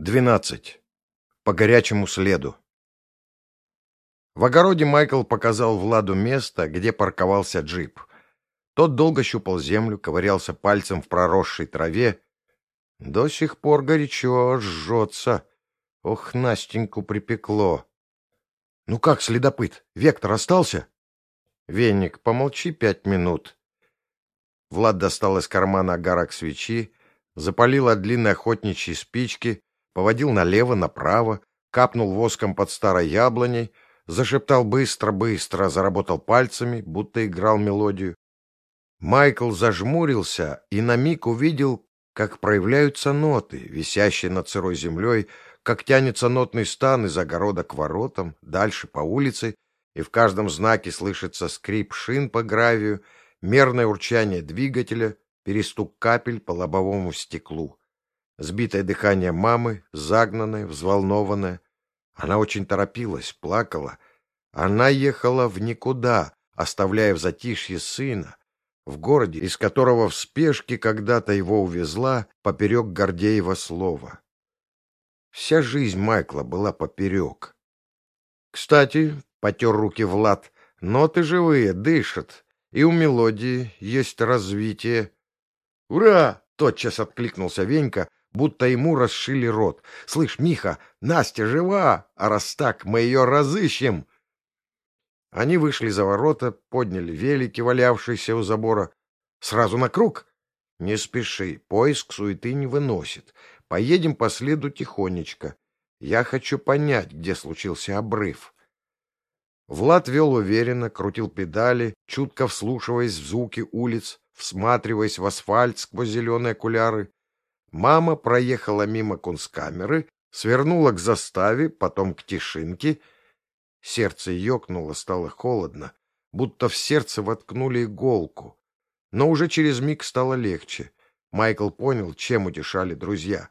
12. По горячему следу. В огороде Майкл показал Владу место, где парковался джип. Тот долго щупал землю, ковырялся пальцем в проросшей траве. До сих пор горячо жжется. Ох, Настеньку припекло. — Ну как, следопыт, вектор остался? — Веник, помолчи пять минут. Влад достал из кармана огарок свечи, запалил от длинной охотничьей спички, поводил налево-направо, капнул воском под старой яблоней, зашептал быстро-быстро, заработал пальцами, будто играл мелодию. Майкл зажмурился и на миг увидел, как проявляются ноты, висящие над сырой землей, как тянется нотный стан из огорода к воротам, дальше по улице, и в каждом знаке слышится скрип шин по гравию, мерное урчание двигателя, перестук капель по лобовому стеклу. Сбитое дыхание мамы, загнанное, взволнованное. Она очень торопилась, плакала. Она ехала в никуда, оставляя в затишье сына, в городе, из которого в спешке когда-то его увезла поперек Гордеева слова. Вся жизнь Майкла была поперек. Кстати, потер руки Влад, ноты живые, дышат, и у мелодии есть развитие. «Ура!» — тотчас откликнулся Венька, будто ему расшили рот. «Слышь, Миха, Настя жива, а раз так, мы ее разыщем!» Они вышли за ворота, подняли велики, валявшиеся у забора. «Сразу на круг?» «Не спеши, поиск суеты не выносит. Поедем по следу тихонечко. Я хочу понять, где случился обрыв». Влад вел уверенно, крутил педали, чутко вслушиваясь в звуки улиц, всматриваясь в асфальт сквозь зеленые окуляры. Мама проехала мимо кунсткамеры, свернула к заставе, потом к тишинке. Сердце ёкнуло, стало холодно, будто в сердце воткнули иголку. Но уже через миг стало легче. Майкл понял, чем утешали друзья.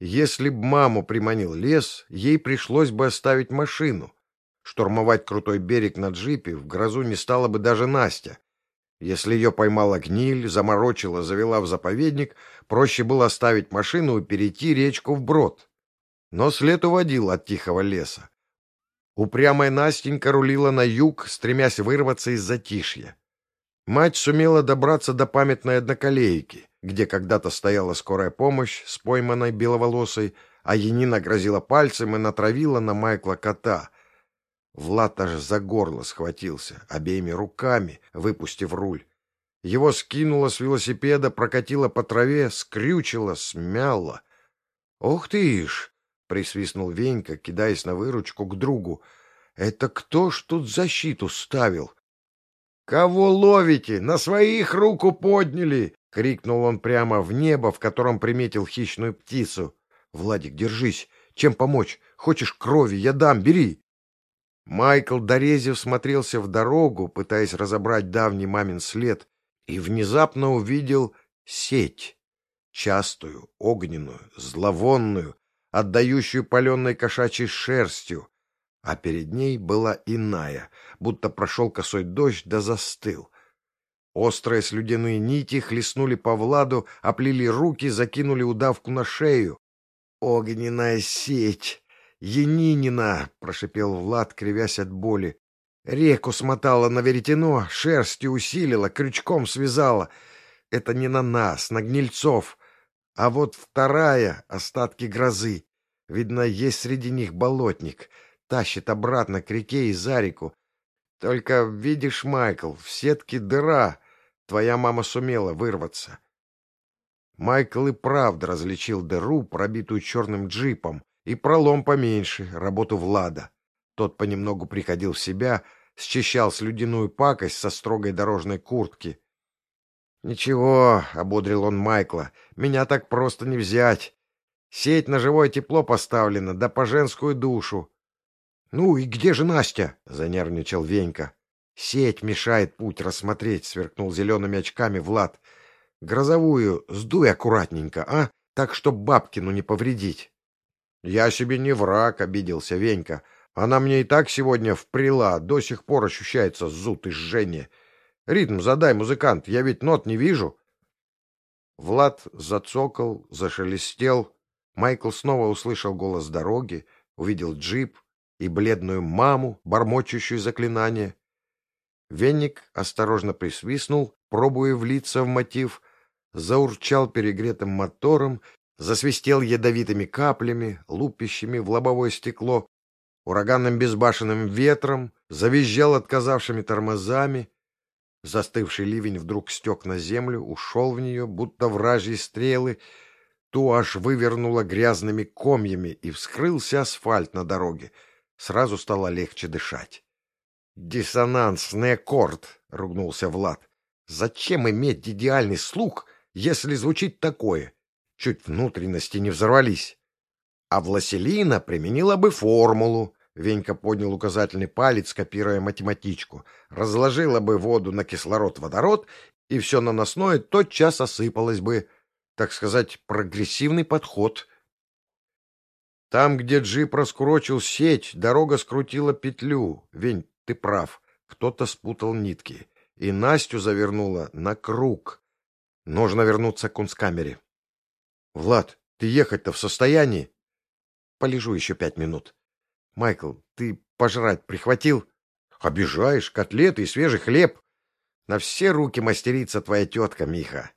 Если б маму приманил лес, ей пришлось бы оставить машину. Штурмовать крутой берег на джипе в грозу не стала бы даже Настя. Если ее поймала гниль, заморочила, завела в заповедник, проще было оставить машину и перейти речку вброд. Но след уводил от тихого леса. Упрямая Настенька рулила на юг, стремясь вырваться из затишья. Мать сумела добраться до памятной одноколейки, где когда-то стояла скорая помощь с пойманной беловолосой, а Янина грозила пальцем и натравила на Майкла кота — Влад аж за горло схватился, обеими руками, выпустив руль. Его скинуло с велосипеда, прокатило по траве, скрючило, смяло. «Ох ты ж!» — присвистнул Венька, кидаясь на выручку к другу. «Это кто ж тут защиту ставил?» «Кого ловите? На своих руку подняли!» — крикнул он прямо в небо, в котором приметил хищную птицу. «Владик, держись! Чем помочь? Хочешь крови? Я дам, бери!» Майкл Дорезев смотрелся в дорогу, пытаясь разобрать давний мамин след, и внезапно увидел сеть. Частую, огненную, зловонную, отдающую паленой кошачьей шерстью, а перед ней была иная, будто прошел косой дождь да застыл. Острые слюдяные нити хлестнули по Владу, оплели руки, закинули удавку на шею. «Огненная сеть!» «Янинина!» — прошипел Влад, кривясь от боли. «Реку смотала на веретено, шерстью усилила, крючком связала. Это не на нас, на гнильцов. А вот вторая — остатки грозы. Видно, есть среди них болотник. Тащит обратно к реке и за реку. Только, видишь, Майкл, в сетке дыра. Твоя мама сумела вырваться». Майкл и правда различил дыру, пробитую черным джипом, и пролом поменьше, работу Влада. Тот понемногу приходил в себя, счищал слюдяную пакость со строгой дорожной куртки. «Ничего», — ободрил он Майкла, — «меня так просто не взять. Сеть на живое тепло поставлена, да по женскую душу». «Ну и где же Настя?» — занервничал Венька. «Сеть мешает путь рассмотреть», — сверкнул зелеными очками Влад. «Грозовую сдуй аккуратненько, а? Так, чтоб бабкину не повредить». «Я себе не враг», — обиделся Венька. «Она мне и так сегодня вприла, до сих пор ощущается зуд и жжение. Ритм задай, музыкант, я ведь нот не вижу». Влад зацокал, зашелестел. Майкл снова услышал голос дороги, увидел джип и бледную маму, бормочущую заклинание. Венник осторожно присвистнул, пробуя влиться в мотив, заурчал перегретым мотором, засвистел ядовитыми каплями, лупящими в лобовое стекло, ураганным безбашенным ветром, завизжал отказавшими тормозами. Застывший ливень вдруг стек на землю, ушел в нее, будто вражьи стрелы, ту аж вывернуло грязными комьями, и вскрылся асфальт на дороге. Сразу стало легче дышать. «Диссонансный аккорд!» — ругнулся Влад. «Зачем иметь идеальный слух, если звучит такое? Чуть внутренности не взорвались». А Власелина применила бы формулу. Венька поднял указательный палец, копируя математичку. Разложила бы воду на кислород-водород, и все наносное тотчас осыпалось бы так сказать, прогрессивный подход. Там, где джип раскурочил сеть, дорога скрутила петлю. Вень, ты прав, кто-то спутал нитки. И Настю завернула на круг. Нужно вернуться к кунсткамере. Влад, ты ехать-то в состоянии? Полежу еще пять минут. Майкл, ты пожрать прихватил? Обижаешь, котлеты и свежий хлеб. На все руки мастерица твоя тетка, Миха.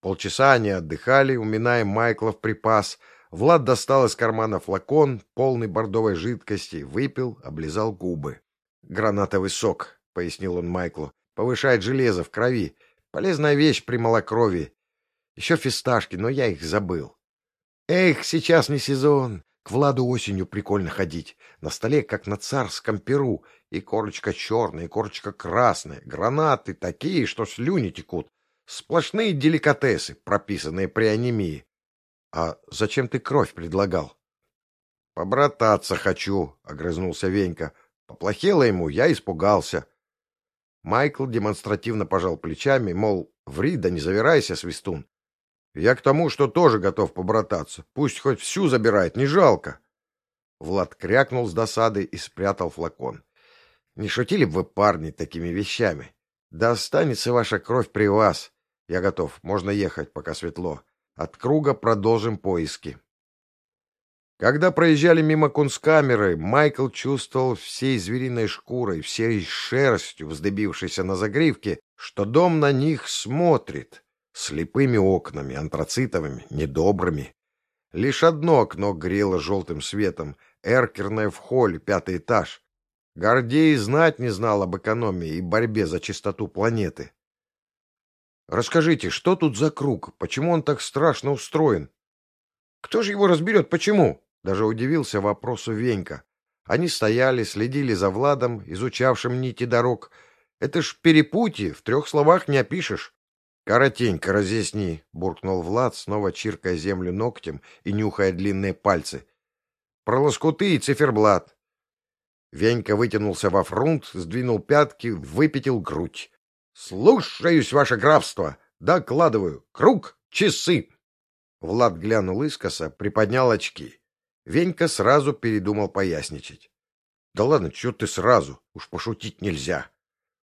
Полчаса они отдыхали, уминая Майкла в припас. Влад достал из кармана флакон, полный бордовой жидкости, выпил, облизал губы. «Гранатовый сок», — пояснил он Майклу, — «повышает железо в крови. Полезная вещь при малокровии. Еще фисташки, но я их забыл». «Эх, сейчас не сезон. К Владу осенью прикольно ходить. На столе, как на царском перу. И корочка черная, и корочка красная. Гранаты такие, что слюни текут. Сплошные деликатесы, прописанные при анемии. А зачем ты кровь предлагал? — Побрататься хочу, — огрызнулся Венька. Поплохело ему, я испугался. Майкл демонстративно пожал плечами, мол, ври да не завирайся, свистун. Я к тому, что тоже готов побрататься. Пусть хоть всю забирает, не жалко. Влад крякнул с досады и спрятал флакон. Не шутили бы вы, парни, такими вещами? Да останется ваша кровь при вас. Я готов. Можно ехать, пока светло. От круга продолжим поиски. Когда проезжали мимо кунсткамеры, Майкл чувствовал всей звериной шкурой, всей шерстью, вздыбившейся на загривке, что дом на них смотрит. Слепыми окнами, антрацитовыми, недобрыми. Лишь одно окно грело желтым светом, эркерное в холле, пятый этаж. Гордей знать не знал об экономии и борьбе за чистоту планеты. Расскажите, что тут за круг? Почему он так страшно устроен? Кто же его разберет? Почему? Даже удивился вопросу Венька. Они стояли, следили за Владом, изучавшим нити дорог. Это ж перепутье, в трех словах не опишешь. Коротенько разъясни, буркнул Влад, снова чиркая землю ногтем и нюхая длинные пальцы. Про лоскуты и циферблат. Венька вытянулся во фрунт, сдвинул пятки, выпятил грудь. «Слушаюсь, ваше графство! Докладываю! Круг! Часы!» Влад глянул искоса, приподнял очки. Венька сразу передумал поясничать. «Да ладно, чё ты сразу? Уж пошутить нельзя!»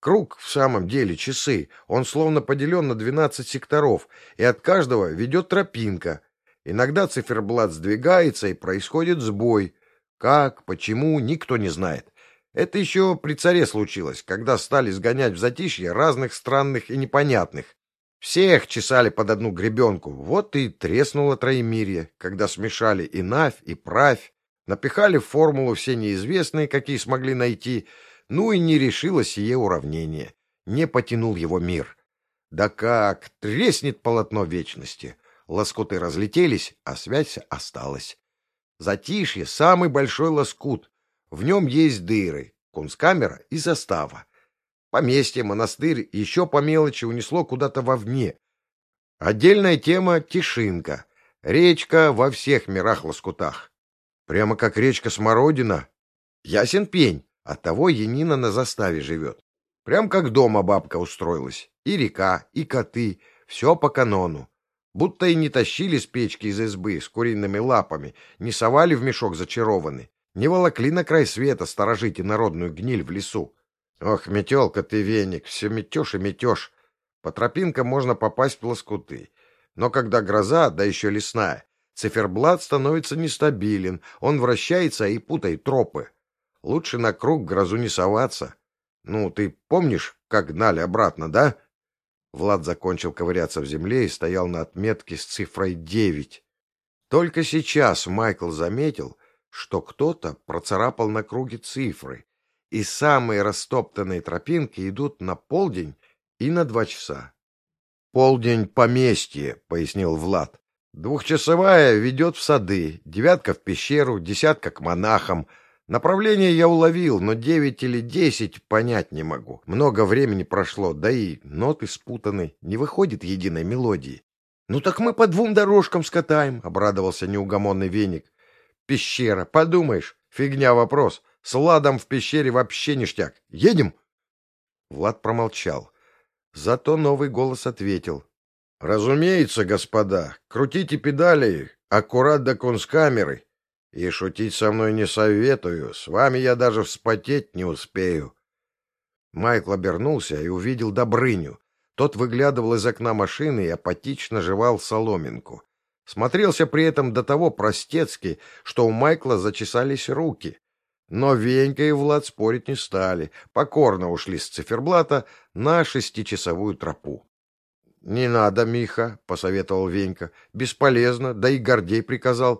Круг в самом деле часы, он словно поделен на двенадцать секторов, и от каждого ведет тропинка. Иногда циферблат сдвигается, и происходит сбой. Как, почему, никто не знает. Это еще при царе случилось, когда стали сгонять в затишье разных странных и непонятных. Всех чесали под одну гребенку. Вот и треснуло троемирье, когда смешали и навь, и правь, напихали в формулу все неизвестные, какие смогли найти, ну и не решило сие уравнение. Не потянул его мир. Да как, треснет полотно вечности. Лоскуты разлетелись, а связь осталась. Затишье — самый большой лоскут, в нем есть дыры, кунсткамера и застава. Поместье, монастырь еще по мелочи унесло куда-то вовне. Отдельная тема — Тишинка. Речка во всех мирах-лоскутах. Прямо как речка Смородина. Ясен пень, оттого Янина на заставе живет. Прям как дома бабка устроилась. И река, и коты, все по канону. Будто и не тащили с печки из избы с куриными лапами, не совали в мешок зачарованный. Не волокли на край света сторожите народную гниль в лесу. Ох, метелка ты, веник, все метешь и метешь. По тропинкам можно попасть в лоскуты. Но когда гроза, да еще лесная, Циферблат становится нестабилен, он вращается и путает тропы. Лучше на круг грозу не соваться. Ну, ты помнишь, как гнали обратно, да? Влад закончил ковыряться в земле и стоял на отметке с цифрой девять. Только сейчас Майкл заметил, что кто-то процарапал на круге цифры, и самые растоптанные тропинки идут на полдень и на два часа. «Полдень поместье», — пояснил Влад. «Двухчасовая ведет в сады, девятка в пещеру, десятка к монахам. Направление я уловил, но девять или десять понять не могу. Много времени прошло, да и ноты спутаны, не выходит единой мелодии». «Ну так мы по двум дорожкам скатаем», — обрадовался неугомонный веник. «Пещера, подумаешь, фигня вопрос. С Ладом в пещере вообще ништяк. Едем?» Влад промолчал. Зато новый голос ответил. «Разумеется, господа, крутите педали, аккурат до конскамеры. И шутить со мной не советую, с вами я даже вспотеть не успею». Майкл обернулся и увидел Добрыню. Тот выглядывал из окна машины и апатично жевал соломинку. Смотрелся при этом до того простецки, что у Майкла зачесались руки. Но Венька и Влад спорить не стали, покорно ушли с циферблата на шестичасовую тропу. — Не надо, Миха, — посоветовал Венька. — Бесполезно, да и Гордей приказал. —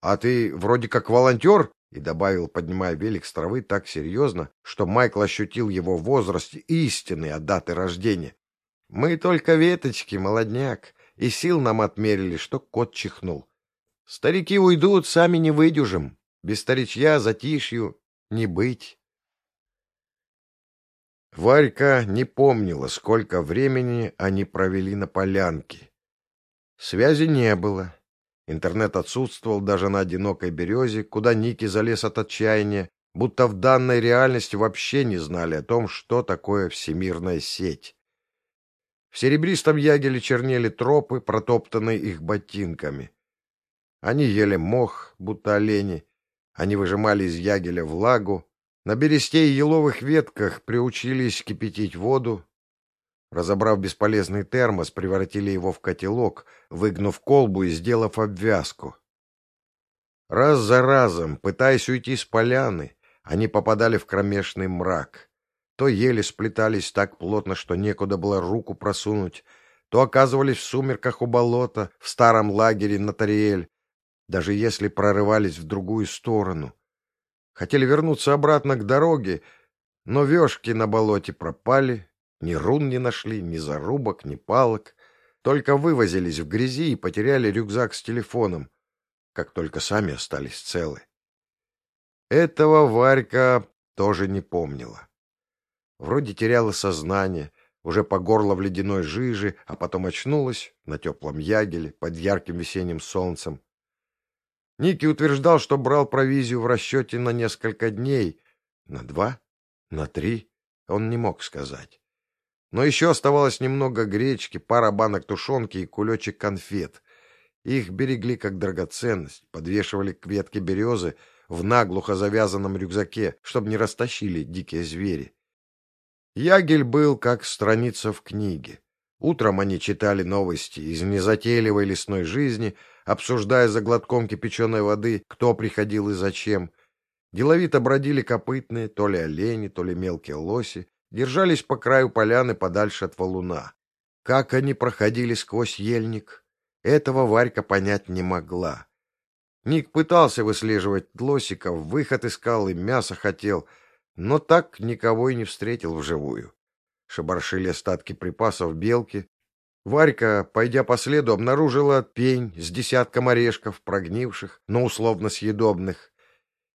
А ты вроде как волонтер? — и добавил, поднимая велик с травы так серьезно, что Майкл ощутил его возраст истинный от даты рождения. — Мы только веточки, молодняк, и сил нам отмерили, что кот чихнул. Старики уйдут, сами не выдюжим. Без старичья затишью не быть. Варька не помнила, сколько времени они провели на полянке. Связи не было. Интернет отсутствовал даже на одинокой березе, куда Ники залез от отчаяния, будто в данной реальности вообще не знали о том, что такое всемирная сеть. В серебристом ягеле чернели тропы, протоптанные их ботинками. Они ели мох, будто олени, они выжимали из ягеля влагу, на бересте и еловых ветках приучились кипятить воду. Разобрав бесполезный термос, превратили его в котелок, выгнув колбу и сделав обвязку. Раз за разом, пытаясь уйти с поляны, они попадали в кромешный мрак. То еле сплетались так плотно, что некуда было руку просунуть, то оказывались в сумерках у болота, в старом лагере на Тариэль, даже если прорывались в другую сторону. Хотели вернуться обратно к дороге, но вешки на болоте пропали, ни рун не нашли, ни зарубок, ни палок, только вывозились в грязи и потеряли рюкзак с телефоном, как только сами остались целы. Этого Варька тоже не помнила. Вроде теряла сознание, уже по горло в ледяной жиже, а потом очнулась на теплом ягеле под ярким весенним солнцем. Ники утверждал, что брал провизию в расчете на несколько дней. На два? На три? Он не мог сказать. Но еще оставалось немного гречки, пара банок тушенки и кулечек конфет. Их берегли как драгоценность, подвешивали к ветке березы в наглухо завязанном рюкзаке, чтобы не растащили дикие звери. Ягель был как страница в книге. Утром они читали новости из незатейливой лесной жизни — обсуждая за глотком кипяченой воды, кто приходил и зачем. Деловито бродили копытные, то ли олени, то ли мелкие лоси, держались по краю поляны подальше от валуна. Как они проходили сквозь ельник, этого Варька понять не могла. Ник пытался выслеживать лосиков, выход искал и мясо хотел, но так никого и не встретил вживую. Шебаршили остатки припасов белки, Варька, пойдя по следу, обнаружила пень с десятком орешков, прогнивших, но условно съедобных.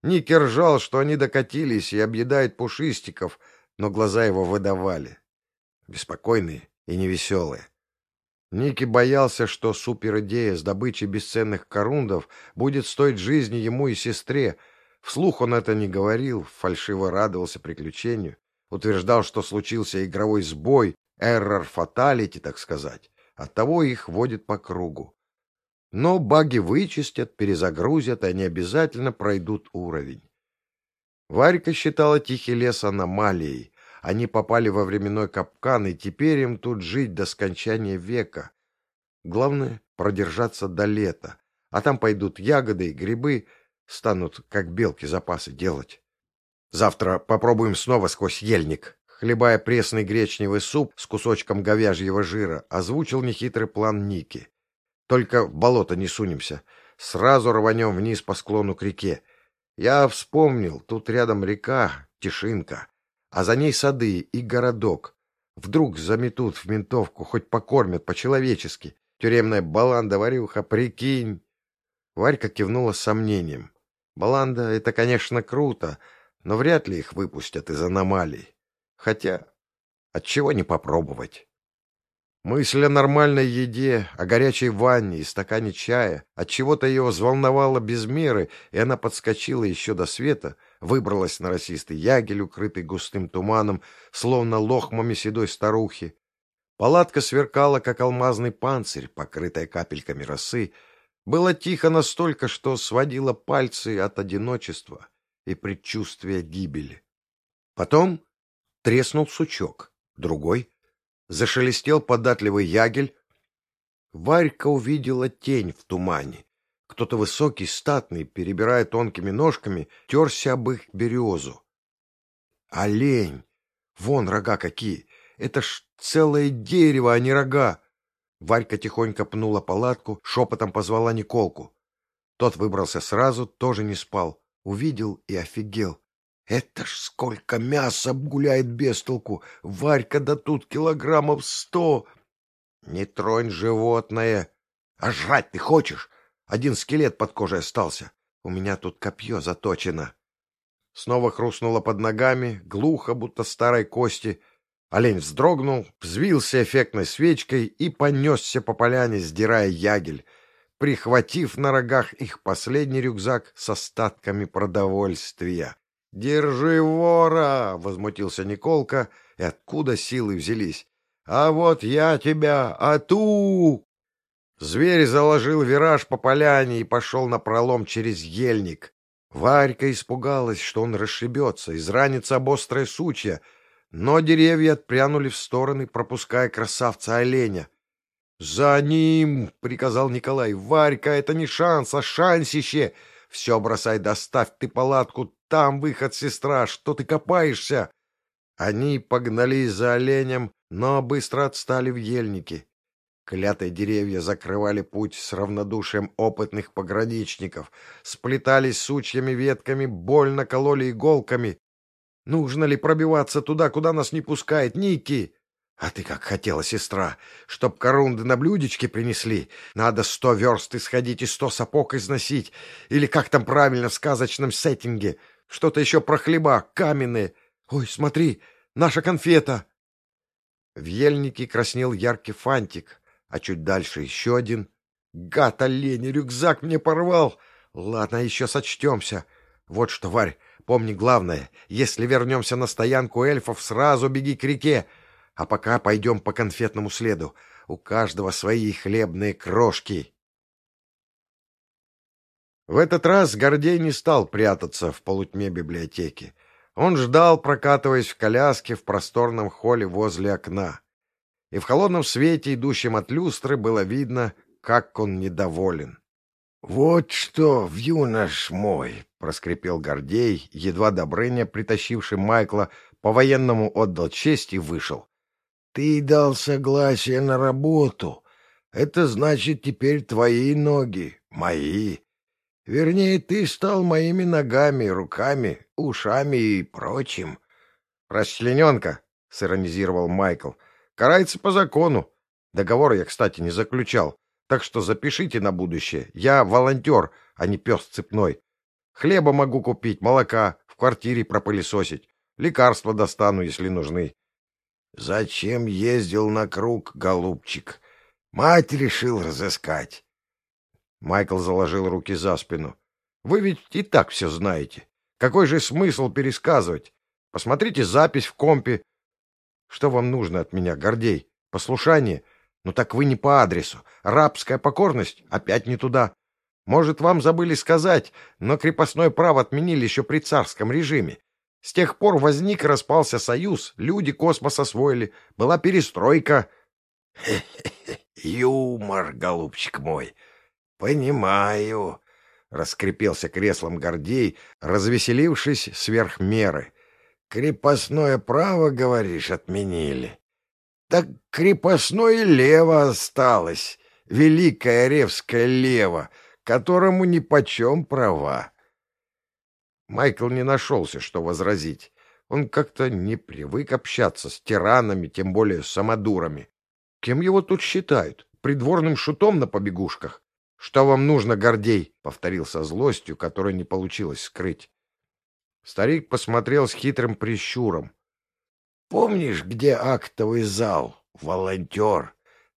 Ники ржал, что они докатились и объедают пушистиков, но глаза его выдавали. Беспокойные и невеселые. Ники боялся, что суперидея с добычей бесценных корундов будет стоить жизни ему и сестре. Вслух он это не говорил, фальшиво радовался приключению. Утверждал, что случился игровой сбой, Эррор фаталити, так сказать. Оттого их водят по кругу. Но баги вычистят, перезагрузят, они обязательно пройдут уровень. Варька считала Тихий лес аномалией. Они попали во временной капкан, и теперь им тут жить до скончания века. Главное — продержаться до лета, а там пойдут ягоды и грибы, станут, как белки, запасы делать. Завтра попробуем снова сквозь ельник. Хлебая пресный гречневый суп с кусочком говяжьего жира, озвучил нехитрый план Ники. Только в болото не сунемся. Сразу рванем вниз по склону к реке. Я вспомнил, тут рядом река, Тишинка, а за ней сады и городок. Вдруг заметут в ментовку, хоть покормят по-человечески. Тюремная баланда-варюха, прикинь. Варька кивнула с сомнением. Баланда — это, конечно, круто, но вряд ли их выпустят из аномалий. Хотя, отчего не попробовать? Мысль о нормальной еде, о горячей ванне и стакане чая от чего то ее взволновала без меры, и она подскочила еще до света, выбралась на росистый ягель, укрытый густым туманом, словно лохмами седой старухи. Палатка сверкала, как алмазный панцирь, покрытая капельками росы. Было тихо настолько, что сводило пальцы от одиночества и предчувствия гибели. Потом треснул сучок, другой — Зашелестел податливый ягель. Варька увидела тень в тумане. Кто-то высокий, статный, перебирая тонкими ножками, терся об их березу. Олень! Вон рога какие! Это ж целое дерево, а не рога! Варька тихонько пнула палатку, шепотом позвала Николку. Тот выбрался сразу, тоже не спал. Увидел и офигел. Это ж сколько мяса гуляет без толку! Варька да тут килограммов сто! Не тронь животное! А жрать ты хочешь? Один скелет под кожей остался. У меня тут копье заточено. Снова хрустнуло под ногами, глухо, будто старой кости. Олень вздрогнул, взвился эффектной свечкой и понесся по поляне, сдирая ягель, прихватив на рогах их последний рюкзак с остатками продовольствия. «Держи вора!» — возмутился Николка, и откуда силы взялись. «А вот я тебя, а ту!» Зверь заложил вираж по поляне и пошел на пролом через ельник. Варька испугалась, что он расшибется, изранится об острое сучья, но деревья отпрянули в стороны, пропуская красавца-оленя. «За ним!» — приказал Николай. «Варька, это не шанс, а шансище! Все бросай, доставь ты палатку, там выход, сестра, что ты копаешься? Они погнались за оленем, но быстро отстали в ельнике. Клятые деревья закрывали путь с равнодушием опытных пограничников, сплетались сучьями ветками, больно кололи иголками. Нужно ли пробиваться туда, куда нас не пускает Ники? А ты как хотела, сестра, чтоб корунды на блюдечке принесли. Надо сто верст исходить и сто сапог износить. Или как там правильно в сказочном сеттинге — что-то еще про хлеба, каменные. Ой, смотри, наша конфета!» В ельнике краснел яркий фантик, а чуть дальше еще один. «Гад олень, рюкзак мне порвал! Ладно, еще сочтемся. Вот что, Варь, помни главное, если вернемся на стоянку эльфов, сразу беги к реке, а пока пойдем по конфетному следу. У каждого свои хлебные крошки». В этот раз Гордей не стал прятаться в полутьме библиотеки. Он ждал, прокатываясь в коляске в просторном холле возле окна. И в холодном свете, идущем от люстры, было видно, как он недоволен. — Вот что, в юнош мой! — проскрипел Гордей, едва Добрыня, притащивший Майкла, по-военному отдал честь и вышел. — Ты дал согласие на работу. Это значит, теперь твои ноги, мои. Вернее, ты стал моими ногами, руками, ушами и прочим. — Расчлененка, — сиронизировал Майкл, — карается по закону. Договор я, кстати, не заключал. Так что запишите на будущее. Я волонтер, а не пес цепной. Хлеба могу купить, молока, в квартире пропылесосить. Лекарства достану, если нужны. — Зачем ездил на круг, голубчик? Мать решил разыскать. Майкл заложил руки за спину. «Вы ведь и так все знаете. Какой же смысл пересказывать? Посмотрите запись в компе. Что вам нужно от меня, Гордей? Послушание? Ну так вы не по адресу. Рабская покорность? Опять не туда. Может, вам забыли сказать, но крепостное право отменили еще при царском режиме. С тех пор возник и распался союз, люди космос освоили, была перестройка. — Юмор, голубчик мой! Понимаю, — раскрепился креслом Гордей, развеселившись сверх меры. Крепостное право, говоришь, отменили. Так крепостное лево осталось, великое ревское лево, которому нипочем права. Майкл не нашелся, что возразить. Он как-то не привык общаться с тиранами, тем более с самодурами. Кем его тут считают? Придворным шутом на побегушках? «Что вам нужно, Гордей?» — повторил со злостью, которую не получилось скрыть. Старик посмотрел с хитрым прищуром. «Помнишь, где актовый зал? Волонтер.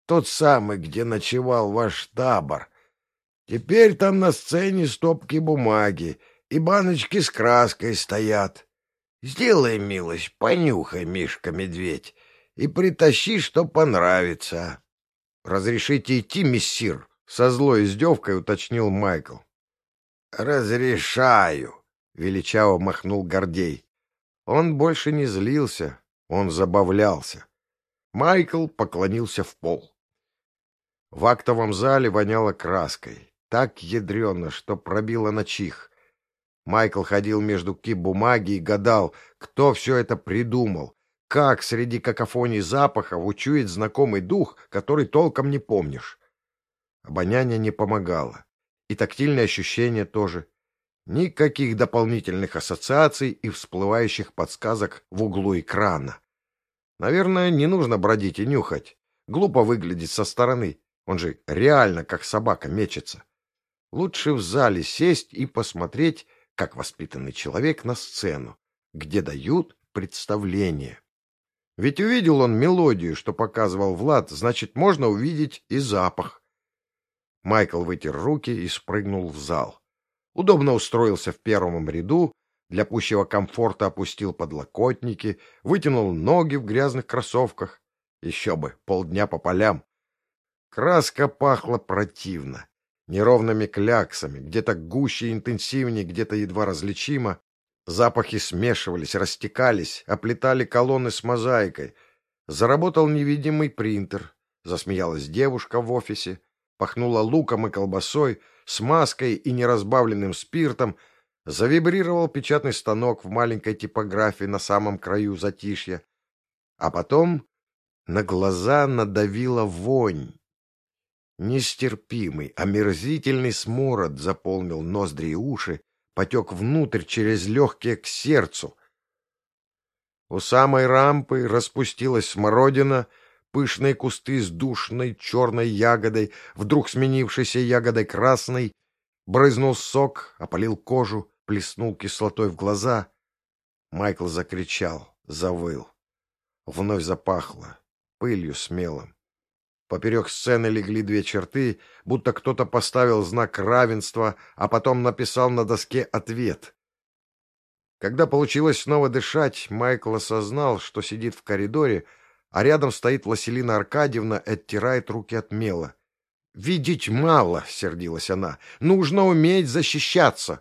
Тот самый, где ночевал ваш табор. Теперь там на сцене стопки бумаги, и баночки с краской стоят. Сделай милость, понюхай, Мишка-медведь, и притащи, что понравится. — Разрешите идти, мессир? — со злой издевкой уточнил Майкл. — Разрешаю, — величаво махнул Гордей. Он больше не злился, он забавлялся. Майкл поклонился в пол. В актовом зале воняло краской, так ядрено, что пробило на чих. Майкл ходил между кип бумаги и гадал, кто все это придумал, как среди какофоний запахов учуять знакомый дух, который толком не помнишь. Обоняние не помогало, и тактильные ощущения тоже. Никаких дополнительных ассоциаций и всплывающих подсказок в углу экрана. Наверное, не нужно бродить и нюхать. Глупо выглядеть со стороны. Он же реально как собака мечется. Лучше в зале сесть и посмотреть, как воспитанный человек на сцену, где дают представление. Ведь увидел он мелодию, что показывал Влад, значит, можно увидеть и запах. Майкл вытер руки и спрыгнул в зал. Удобно устроился в первом ряду, для пущего комфорта опустил подлокотники, вытянул ноги в грязных кроссовках. Еще бы, полдня по полям. Краска пахла противно неровными кляксами, где-то гуще и интенсивнее, где-то едва различимо. Запахи смешивались, растекались, оплетали колонны с мозаикой. Заработал невидимый принтер. Засмеялась девушка в офисе. Пахнула луком и колбасой, смазкой и неразбавленным спиртом. Завибрировал печатный станок в маленькой типографии на самом краю затишья. А потом на глаза надавила вонь. Нестерпимый, омерзительный смород заполнил ноздри и уши, потек внутрь через легкие к сердцу. У самой рампы распустилась смородина, пышные кусты с душной черной ягодой, вдруг сменившейся ягодой красной, брызнул сок, опалил кожу, плеснул кислотой в глаза. Майкл закричал, завыл. Вновь запахло, пылью смелым. Поперек сцены легли две черты, будто кто-то поставил знак равенства, а потом написал на доске ответ. Когда получилось снова дышать, Майкл осознал, что сидит в коридоре, а рядом стоит Василина Аркадьевна и оттирает руки от мела. «Видеть мало», — сердилась она, — «нужно уметь защищаться».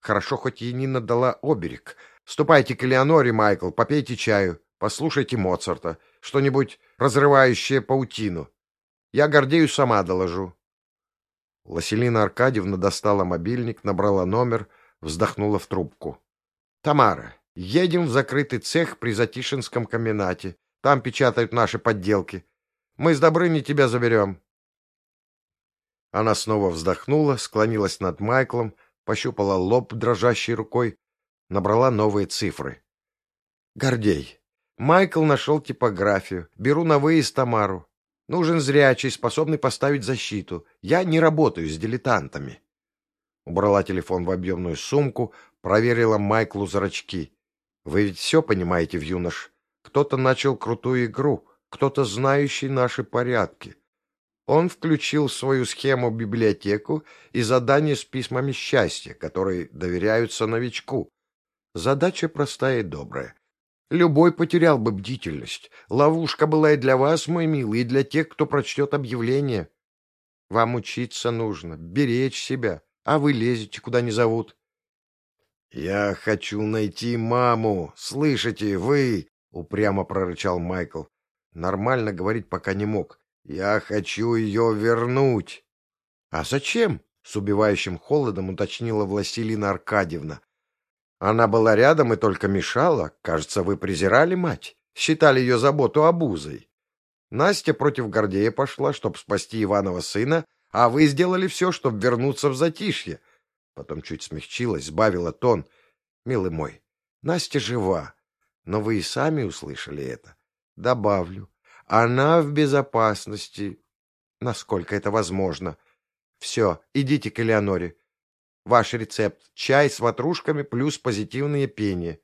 Хорошо, хоть Янина дала оберег. «Ступайте к Элеоноре, Майкл, попейте чаю, послушайте Моцарта, что-нибудь разрывающее паутину. Я Гордею сама доложу. Василина Аркадьевна достала мобильник, набрала номер, вздохнула в трубку. — Тамара, едем в закрытый цех при Затишинском комбинате. Там печатают наши подделки. Мы с Добрыней тебя заберем. Она снова вздохнула, склонилась над Майклом, пощупала лоб дрожащей рукой, набрала новые цифры. — Гордей, Майкл нашел типографию. Беру на выезд Тамару. Нужен зрячий, способный поставить защиту. Я не работаю с дилетантами. Убрала телефон в объемную сумку, проверила Майклу зрачки. Вы ведь все понимаете в юнош. Кто-то начал крутую игру, кто-то знающий наши порядки. Он включил в свою схему библиотеку и задание с письмами счастья, которые доверяются новичку. Задача простая и добрая Любой потерял бы бдительность. Ловушка была и для вас, мой милый, и для тех, кто прочтет объявление. Вам учиться нужно, беречь себя, а вы лезете, куда не зовут. — Я хочу найти маму, слышите, вы? — упрямо прорычал Майкл. Нормально говорить пока не мог. — Я хочу ее вернуть. А зачем? С убивающим холодом уточнила Власилина Аркадьевна. Она была рядом и только мешала. Кажется, вы презирали мать. Считали ее заботу обузой. Настя против Гордея пошла, чтобы спасти Иванова сына, а вы сделали все, чтобы вернуться в затишье. Потом чуть смягчилась, сбавила тон. Милый мой, Настя жива, но вы и сами услышали это. Добавлю, она в безопасности, насколько это возможно. Все, идите к Элеоноре. Ваш рецепт — чай с ватрушками плюс позитивные пение.